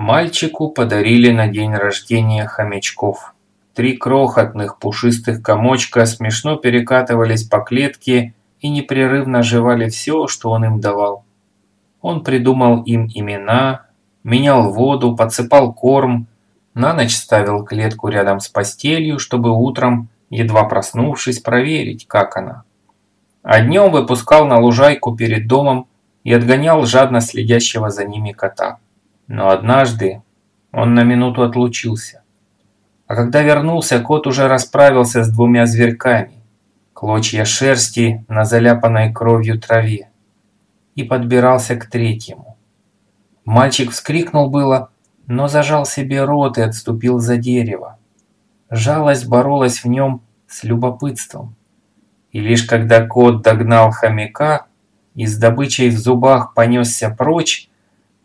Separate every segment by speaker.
Speaker 1: Мальчику подарили на день рождения хомячков. Три крохотных пушистых комочка смешно перекатывались по клетке и непрерывно жевали все, что он им давал. Он придумал им имена, менял воду, подсыпал корм, на ночь ставил клетку рядом с постелью, чтобы утром, едва проснувшись, проверить, как она. А днем выпускал на лужайку перед домом и отгонял жадно следящего за ними кота. Но однажды он на минуту отлучился. А когда вернулся, кот уже расправился с двумя зверьками. Клочья шерсти на заляпанной кровью траве. И подбирался к третьему. Мальчик вскрикнул было, но зажал себе рот и отступил за дерево. Жалость боролась в нем с любопытством. И лишь когда кот догнал хомяка и с добычей в зубах понесся прочь,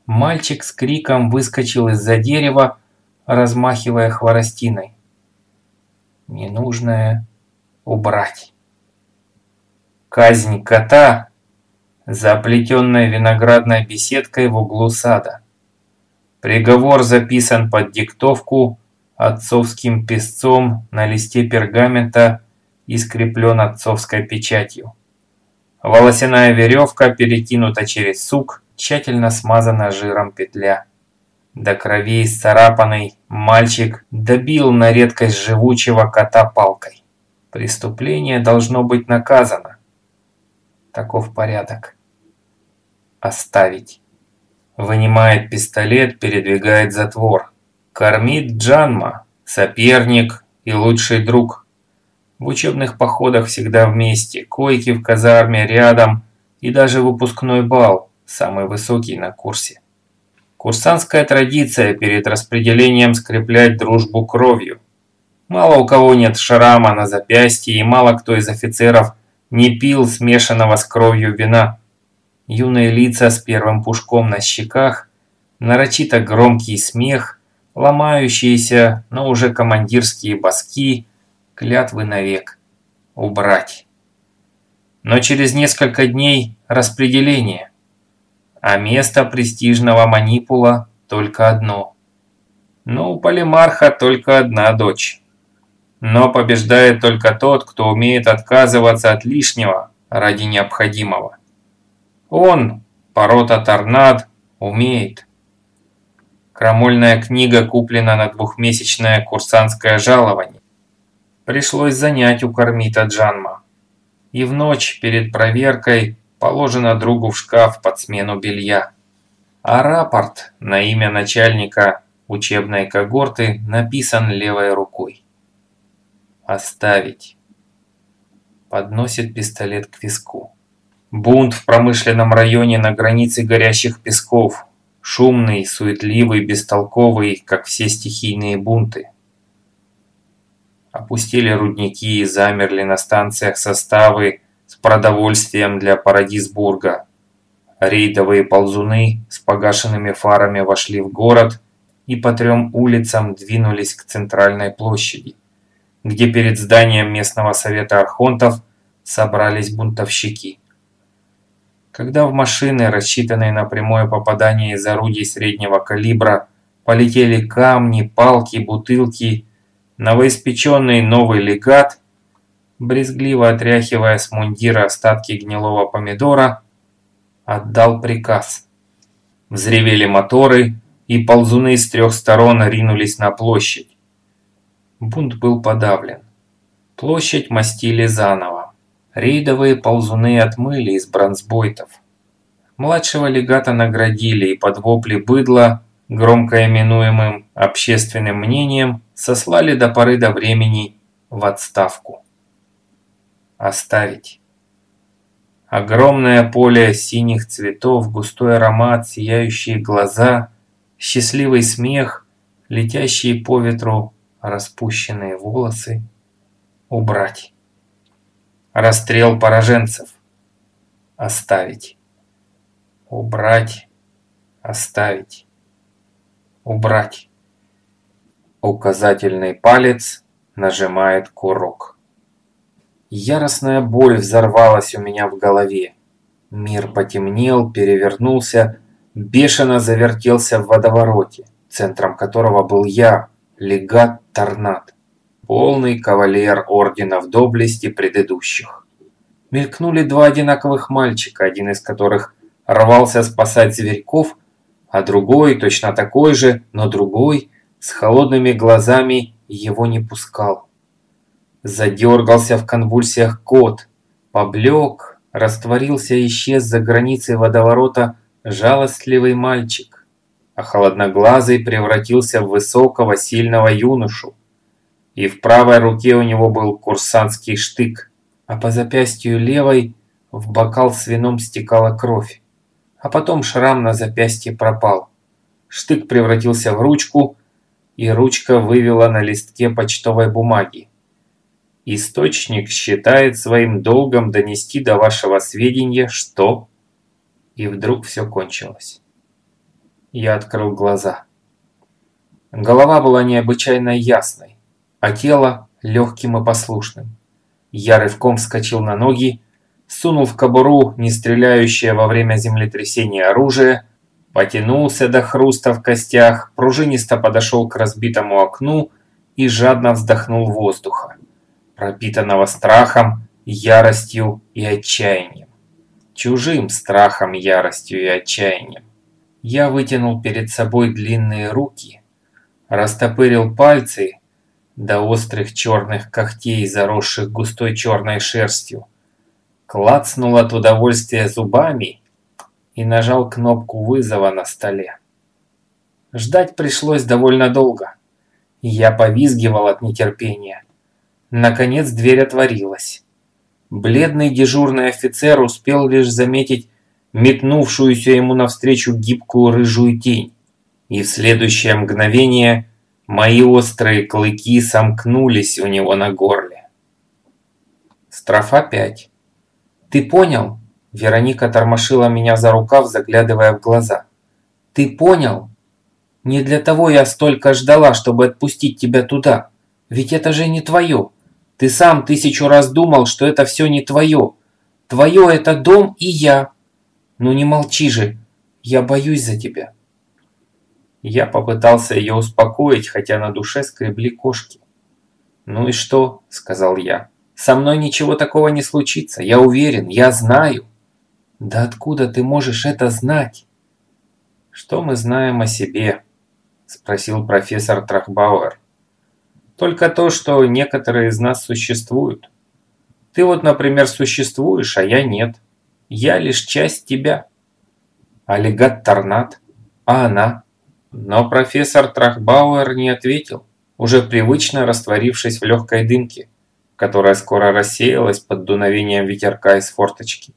Speaker 1: мальчик с криком выскочил из-за дерева, размахивая хворостиной. Ненужное убрать. Казнь кота за оплетенной виноградной беседкой в углу сада. Приговор записан под диктовку отцовским песцом на листе пергамента и скреплен отцовской печатью. Волосяная веревка перекинута через сук, тщательно смазана жиром петля. До крови исцарапанный мальчик добил на редкость живучего кота палкой. Преступление должно быть наказано. Таков порядок. Оставить. Вынимает пистолет, передвигает затвор. Кормит Джанма, соперник и лучший друг. В учебных походах всегда вместе, койки в казарме рядом и даже выпускной бал, самый высокий на курсе. Курсантская традиция перед распределением скреплять дружбу кровью. Мало у кого нет шрама на запястье и мало кто из офицеров не пил смешанного с кровью вина. Юные лица с первым пушком на щеках, нарочито громкий смех, ломающиеся, но уже командирские баски – клятвы навек. Убрать. Но через несколько дней распределение. А место престижного манипула только одно. Но у полимарха только одна дочь. Но побеждает только тот, кто умеет отказываться от лишнего ради необходимого. Он, порота торнад, умеет. Крамольная книга куплена на двухмесячное курсантское жалование. Пришлось занять у Кармита Джанма. И в ночь перед проверкой положено другу в шкаф под смену белья. А рапорт на имя начальника учебной когорты написан левой рукой. «Оставить». Подносит пистолет к виску. Бунт в промышленном районе на границе горящих песков. Шумный, суетливый, бестолковый, как все стихийные бунты. Опустили рудники и замерли на станциях составы с продовольствием для Парадисбурга. Рейдовые ползуны с погашенными фарами вошли в город и по трем улицам двинулись к центральной площади, где перед зданием местного совета архонтов собрались бунтовщики. Когда в машины, рассчитанные на прямое попадание из орудий среднего калибра, полетели камни, палки, бутылки Новоиспеченный новый легат, брезгливо отряхивая с мундира остатки гнилого помидора, отдал приказ. Взревели моторы, и ползуны с трех сторон ринулись на площадь. Бунт был подавлен. Площадь мастили заново. Рейдовые ползуны отмыли из бронзбойтов. Младшего легата наградили и под вопли быдла громко именуемым общественным мнением, сослали до поры до времени в отставку. Оставить. Огромное поле синих цветов, густой аромат, сияющие глаза, счастливый смех, летящие по ветру распущенные волосы. Убрать. Расстрел пораженцев. Оставить. Убрать. Оставить убрать. Указательный палец нажимает курок. Яростная боль взорвалась у меня в голове. Мир потемнел, перевернулся, бешено завертелся в водовороте. центром которого был я, легат Торнат, полный кавалер орденов доблести предыдущих. Мелькнули два одинаковых мальчика, один из которых рвался спасать зверьков, а другой, точно такой же, но другой, с холодными глазами его не пускал. Задергался в конвульсиях кот, поблек, растворился и исчез за границей водоворота жалостливый мальчик, а холодноглазый превратился в высокого сильного юношу. И в правой руке у него был курсантский штык, а по запястью левой в бокал с вином стекала кровь. А потом шрам на запястье пропал. Штык превратился в ручку, и ручка вывела на листке почтовой бумаги. Источник считает своим долгом донести до вашего сведения, что... И вдруг все кончилось. Я открыл глаза. Голова была необычайно ясной, а тело легким и послушным. Я рывком вскочил на ноги, сунул в кобуру не стреляющее во время землетрясения оружие, потянулся до хруста в костях, пружинисто подошел к разбитому окну и жадно вздохнул воздуха, пропитанного страхом, яростью и отчаянием. Чужим страхом, яростью и отчаянием. Я вытянул перед собой длинные руки, растопырил пальцы до острых черных когтей, заросших густой черной шерстью, клацнул от удовольствия зубами и нажал кнопку вызова на столе. Ждать пришлось довольно долго. Я повизгивал от нетерпения. Наконец дверь отворилась. Бледный дежурный офицер успел лишь заметить метнувшуюся ему навстречу гибкую рыжую тень. И в следующее мгновение мои острые клыки сомкнулись у него на горле. Строфа 5. «Ты понял?» Вероника тормошила меня за рукав, заглядывая в глаза. «Ты понял? Не для того я столько ждала, чтобы отпустить тебя туда. Ведь это же не твое. Ты сам тысячу раз думал, что это все не твое. Твое это дом и я. Ну не молчи же, я боюсь за тебя». Я попытался ее успокоить, хотя на душе скребли кошки. «Ну и что?» – сказал я. «Со мной ничего такого не случится, я уверен, я знаю». Да откуда ты можешь это знать? Что мы знаем о себе? Спросил профессор Трахбауэр. Только то, что некоторые из нас существуют. Ты вот, например, существуешь, а я нет. Я лишь часть тебя. Аллигат Торнат. А она? Но профессор Трахбауэр не ответил, уже привычно растворившись в легкой дымке, которая скоро рассеялась под дуновением ветерка из форточки.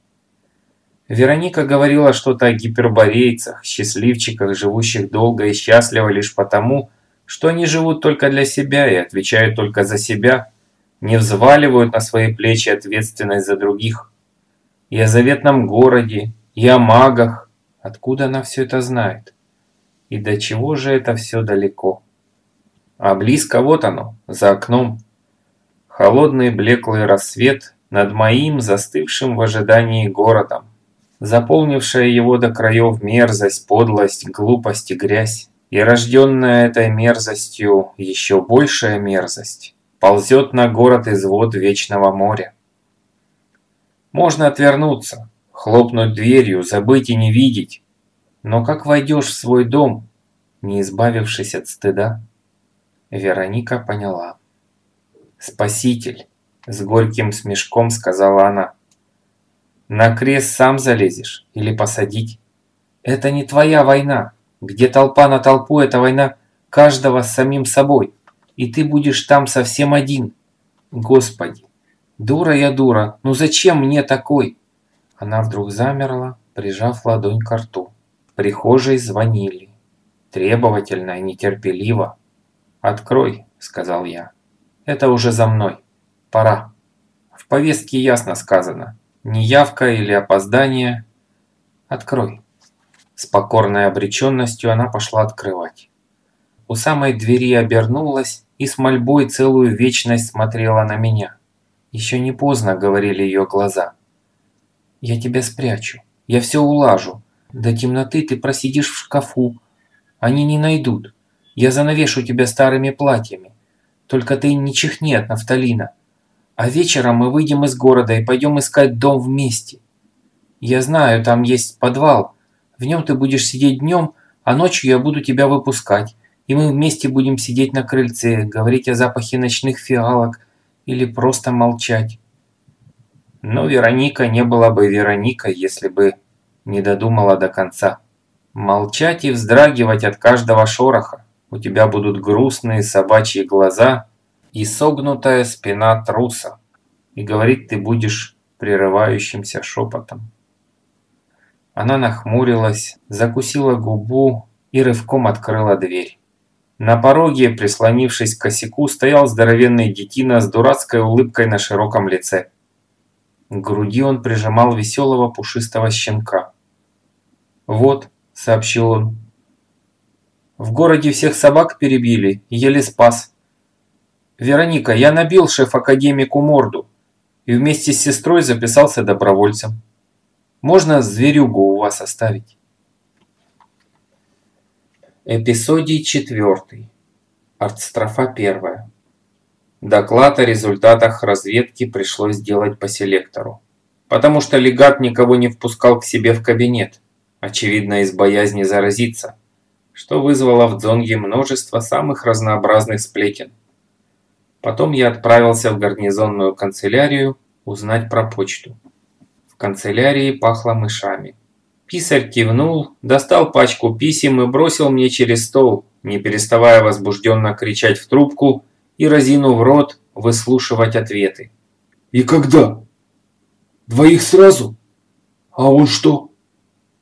Speaker 1: Вероника говорила что-то о гиперборейцах, счастливчиках, живущих долго и счастливо лишь потому, что они живут только для себя и отвечают только за себя, не взваливают на свои плечи ответственность за других. И о заветном городе, и о магах. Откуда она все это знает? И до чего же это все далеко? А близко вот оно, за окном. Холодный блеклый рассвет над моим застывшим в ожидании городом заполнившая его до краев мерзость, подлость, глупость и грязь, и рожденная этой мерзостью еще большая мерзость, ползет на город извод Вечного моря. Можно отвернуться, хлопнуть дверью, забыть и не видеть, но как войдешь в свой дом, не избавившись от стыда? Вероника поняла. «Спаситель!» – с горьким смешком сказала она. На крест сам залезешь или посадить. Это не твоя война. Где толпа на толпу, это война каждого с самим собой. И ты будешь там совсем один. Господи, дура я дура, ну зачем мне такой? Она вдруг замерла, прижав ладонь к рту. В прихожей звонили. Требовательно и нетерпеливо. «Открой», — сказал я. «Это уже за мной. Пора». В повестке ясно сказано. Неявка или опоздание. Открой. С покорной обреченностью она пошла открывать. У самой двери обернулась и с мольбой целую вечность смотрела на меня. Еще не поздно, говорили ее глаза. Я тебя спрячу. Я все улажу. До темноты ты просидишь в шкафу. Они не найдут. Я занавешу тебя старыми платьями. Только ты не чихни от нафталина. А вечером мы выйдем из города и пойдем искать дом вместе. Я знаю, там есть подвал. В нем ты будешь сидеть днем, а ночью я буду тебя выпускать. И мы вместе будем сидеть на крыльце, говорить о запахе ночных фиалок или просто молчать. Но Вероника не была бы Вероникой, если бы не додумала до конца. Молчать и вздрагивать от каждого шороха. У тебя будут грустные собачьи глаза и согнутая спина труса. И говорить ты будешь прерывающимся шепотом. Она нахмурилась, закусила губу и рывком открыла дверь. На пороге, прислонившись к косяку, стоял здоровенный детина с дурацкой улыбкой на широком лице. К груди он прижимал веселого пушистого щенка. «Вот», — сообщил он, — «в городе всех собак перебили, еле спас. Вероника, я набил шеф-академику морду и вместе с сестрой записался добровольцем». Можно зверюгу у вас оставить. Эпизодий четвертый. Артстрофа первая. Доклад о результатах разведки пришлось делать по селектору. Потому что легат никого не впускал к себе в кабинет, очевидно из боязни заразиться, что вызвало в Дзонге множество самых разнообразных сплетен. Потом я отправился в гарнизонную канцелярию узнать про почту канцелярии пахло мышами. Писарь кивнул, достал пачку писем и бросил мне через стол, не переставая возбужденно кричать в трубку и, разинув рот, выслушивать ответы.
Speaker 2: «И когда? Двоих сразу? А он что?»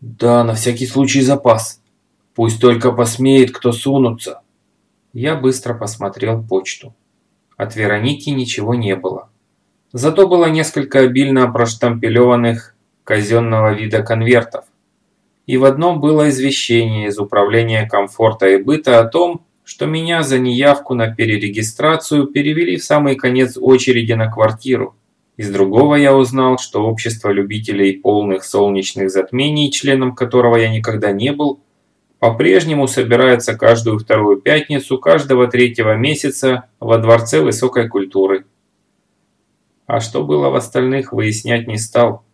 Speaker 2: «Да, на всякий случай запас. Пусть только посмеет кто сунуться». Я быстро посмотрел почту. От Вероники ничего не было. Зато было несколько обильно проштампелеванных казенного вида конвертов. И в одном было извещение из Управления комфорта и быта о том, что меня за неявку на перерегистрацию перевели в самый конец очереди на квартиру. Из другого я узнал, что общество любителей полных солнечных затмений, членом которого я никогда не был, по-прежнему собирается каждую вторую пятницу каждого третьего месяца во Дворце высокой культуры. А что было в остальных, выяснять не стал.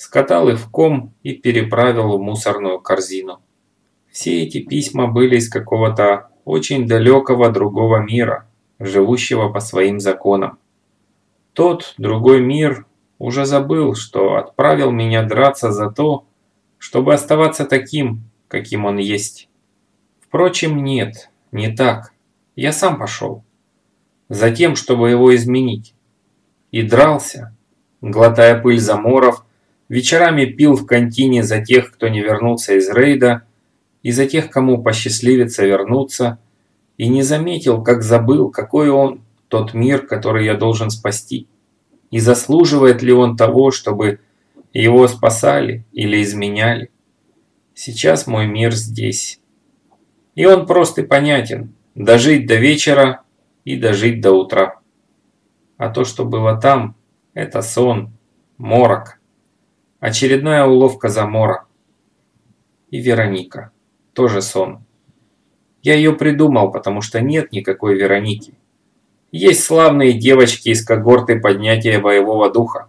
Speaker 2: Скатал их в ком и переправил в мусорную корзину. Все эти письма были из какого-то очень далекого другого мира, живущего по своим законам. Тот другой мир уже забыл, что отправил меня драться за то, чтобы оставаться таким, каким он есть. Впрочем, нет, не так. Я сам пошел. Затем, чтобы его изменить и дрался, глотая пыль заморов, вечерами пил в контине за тех, кто не вернулся из рейда, и за тех, кому посчастливится вернуться, и не заметил, как забыл, какой он, тот мир, который я должен спасти, и заслуживает ли он того, чтобы его спасали или изменяли. Сейчас мой мир здесь. И он прост и понятен. Дожить до вечера и дожить до утра. А то, что было там, это сон, морок. Очередная уловка замора. И Вероника. Тоже сон. Я ее придумал, потому что нет никакой Вероники. Есть славные девочки из когорты поднятия боевого духа.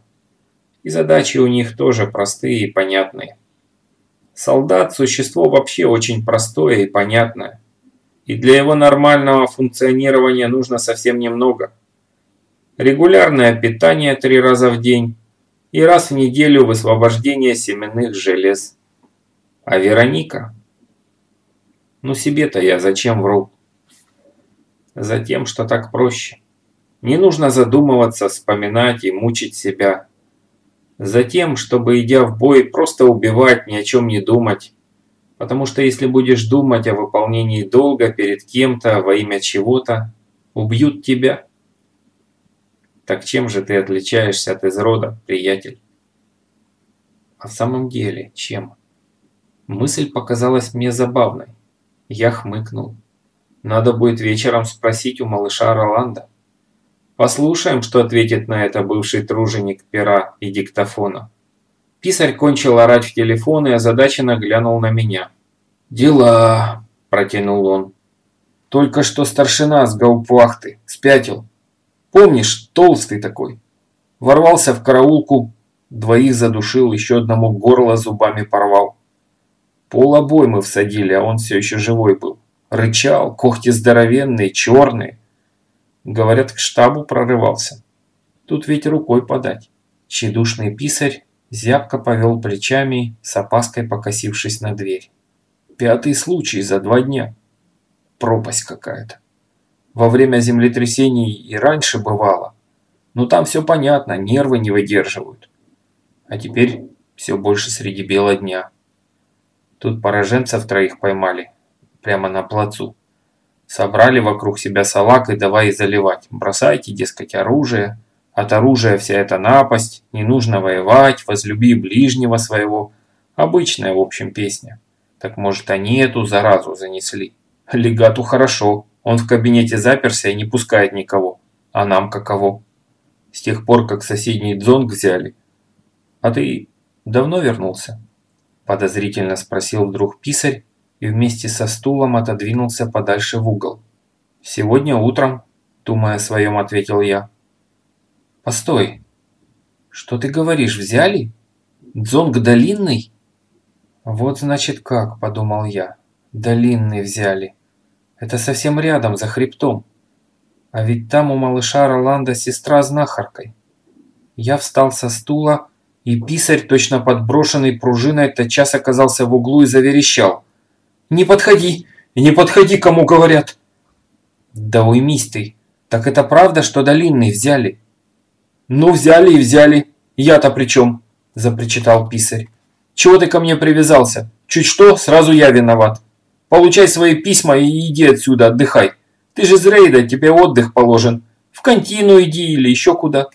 Speaker 2: И задачи у них тоже простые и понятные. Солдат – существо вообще очень простое и понятное. И для его нормального функционирования нужно совсем немного – регулярное питание три раза в день и раз в неделю высвобождение семенных желез. А Вероника? Ну себе-то я зачем вру? Затем, что так проще. Не нужно задумываться, вспоминать и мучить себя. Затем, чтобы, идя в бой, просто убивать, ни о чем не думать. Потому что если будешь думать о выполнении долга перед кем-то во имя чего-то, убьют тебя. Так чем же ты отличаешься от изрода, приятель? А в самом деле, чем? Мысль показалась мне забавной. Я хмыкнул. Надо будет вечером спросить у малыша Роланда. Послушаем, что ответит на это бывший труженик пера и диктофона. Писарь кончил орать в телефон и озадаченно глянул на меня. «Дела», – протянул он. Только что старшина с гауптвахты спятил. Помнишь, толстый такой? Ворвался в караулку, двоих задушил, еще одному горло зубами порвал. Пол обоймы всадили, а он все еще живой был. Рычал, когти здоровенные, черные. Говорят, к штабу прорывался. Тут ведь рукой подать. Чедушный писарь зябко повел плечами, с опаской покосившись на дверь. Пятый случай за два дня. Пропасть какая-то. Во время землетрясений и раньше бывало. Но там все понятно, нервы не выдерживают. А теперь все больше среди бела дня. Тут пораженцев троих поймали. Прямо на плацу. Собрали вокруг себя салак и давай заливать. Бросайте, дескать, оружие. От оружия вся эта напасть. Не нужно воевать, возлюби ближнего своего. Обычная, в общем, песня. Так может они эту заразу занесли. Легату хорошо. Он в кабинете заперся и не пускает никого. А нам каково? С тех пор, как соседний дзонг взяли. А ты давно вернулся? Подозрительно спросил вдруг писарь и вместе со стулом отодвинулся подальше в угол. «Сегодня утром», – думая о своем, ответил я. «Постой. Что ты говоришь, взяли? Дзонг долинный?» «Вот значит как», – подумал я. «Долинный взяли. Это совсем рядом, за хребтом. А ведь там у малыша Роланда сестра знахаркой». Я встал со стула, и писарь, точно подброшенный пружиной, тотчас оказался в углу и заверещал. «Не подходи! Не подходи, кому говорят!» «Да уймись ты! Так это правда, что долинный взяли?» «Ну, взяли и взяли. Я-то при чем?» – запричитал писарь. «Чего ты ко мне привязался? Чуть что, сразу я виноват. Получай свои письма и иди отсюда, отдыхай. Ты же из рейда, тебе отдых положен. В контину иди или еще куда».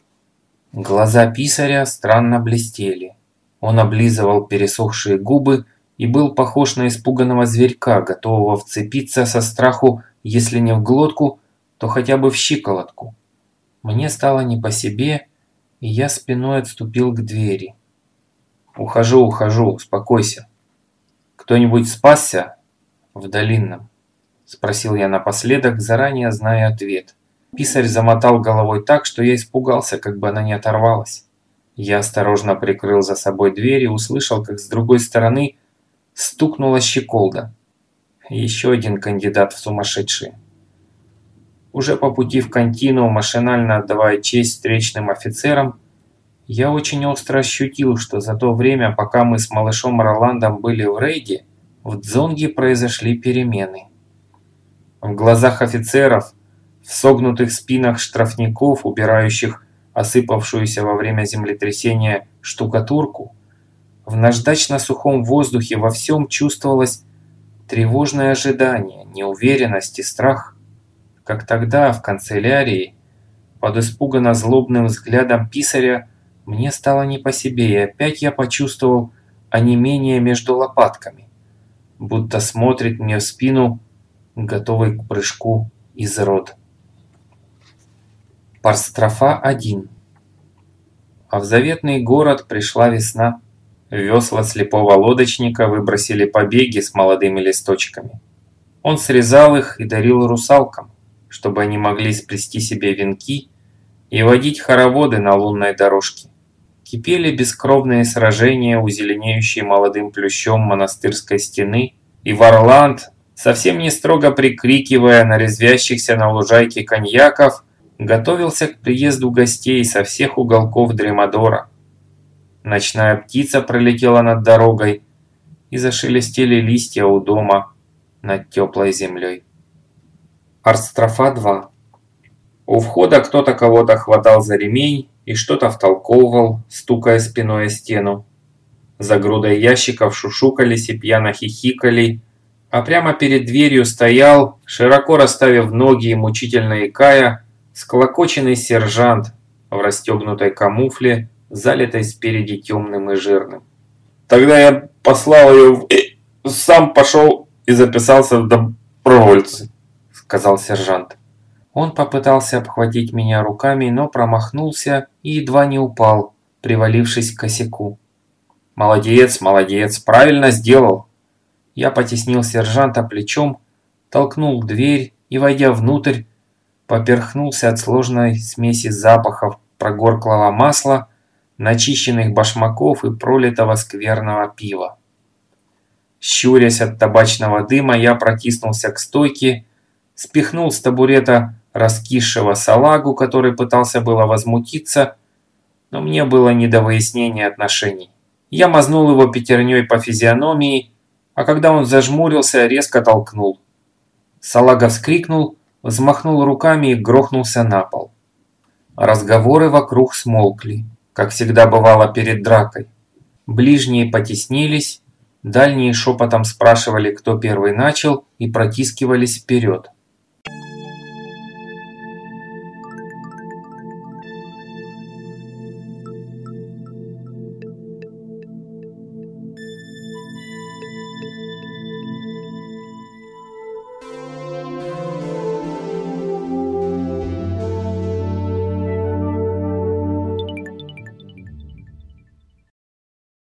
Speaker 2: Глаза писаря странно блестели. Он облизывал пересохшие губы и был похож на испуганного зверька, готового вцепиться со страху, если не в глотку, то хотя бы в щиколотку. Мне стало не по себе, и я спиной отступил к двери. «Ухожу, ухожу, успокойся. Кто-нибудь спасся?» «В долинном», – спросил я напоследок, заранее зная ответ. Писарь замотал головой так, что я испугался, как бы она не оторвалась. Я осторожно прикрыл за собой дверь и услышал, как с другой стороны стукнула щеколда. Еще один кандидат в сумасшедшие. Уже по пути в контину, машинально отдавая честь встречным офицерам, я очень остро ощутил, что за то время, пока мы с малышом Роландом были в рейде, в Дзонге произошли перемены. В глазах офицеров в согнутых спинах штрафников, убирающих осыпавшуюся во время землетрясения штукатурку, в наждачно-сухом воздухе во всем чувствовалось тревожное ожидание, неуверенность и страх, как тогда в канцелярии, под испуганно злобным взглядом писаря, мне стало не по себе, и опять я почувствовал онемение между лопатками, будто смотрит мне в спину, готовый к прыжку из рот. Парстрофа 1 А в заветный город пришла весна. Весла слепого лодочника выбросили побеги с молодыми листочками. Он срезал их и дарил русалкам, чтобы они могли сплести себе венки и водить хороводы на лунной дорожке. Кипели бескровные сражения у зеленеющей молодым плющом монастырской стены, и Варланд, совсем не строго прикрикивая на резвящихся на лужайке коньяков, готовился к приезду гостей со всех уголков Дремадора. Ночная птица пролетела над дорогой, и зашелестели листья у дома над теплой землей. Арстрофа 2 У входа кто-то кого-то хватал за ремень и что-то втолковывал, стукая спиной о стену. За грудой ящиков шушукались и пьяно хихикали, а прямо перед дверью стоял, широко расставив ноги и мучительно икая, Склокоченный сержант в расстегнутой камуфле, залитой спереди темным и жирным. Тогда я послал ее в... сам пошел и записался в добровольцы, сказал сержант. Он попытался обхватить меня руками, но промахнулся и едва не упал, привалившись к косяку. «Молодец, молодец, правильно сделал!» Я потеснил сержанта плечом, толкнул дверь
Speaker 1: и, войдя внутрь, поперхнулся от сложной смеси запахов прогорклого масла, начищенных башмаков и пролитого скверного пива. Щурясь от табачного дыма, я протиснулся к стойке, спихнул с табурета раскисшего салагу, который пытался было возмутиться, но мне было не до выяснения отношений. Я мазнул его пятерней по физиономии, а когда он зажмурился, резко толкнул. Салага вскрикнул, взмахнул руками и грохнулся на пол. Разговоры вокруг смолкли, как всегда бывало перед дракой. Ближние потеснились, дальние шепотом спрашивали, кто первый начал, и протискивались вперед.